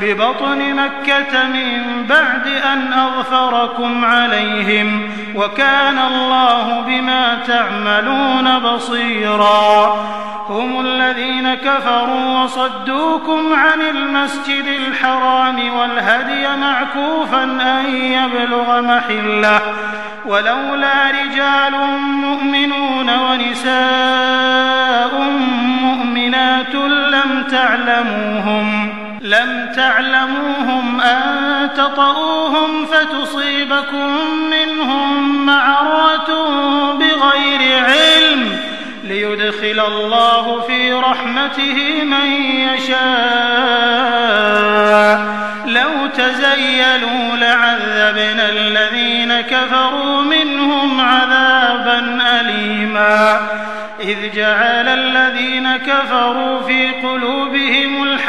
ببطن مكة من بعد أن أغفركم عليهم وكان الله بما تعملون بصيرا. هم الذين كفروا وصدوكم عن المسجد الحرام والهدي معكوفا أن يبلغ محلة. ولولا رجال مؤمنون ونساء مؤمنات لم تعلموهم. لم تعلموهم أن تطؤوهم فتصيبكم منهم معرة بغير علم ليدخل الله في رحمته من يشاء. لو تزيلوا لعذبنا الذين كفروا منهم عذابا أليما. إذ جعل الذين كفروا في قلوبهم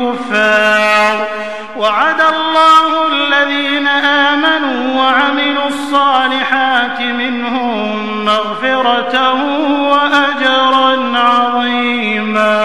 الكفار. وعد الله الذين آمنوا وعملوا الصالحات منهم مغفرة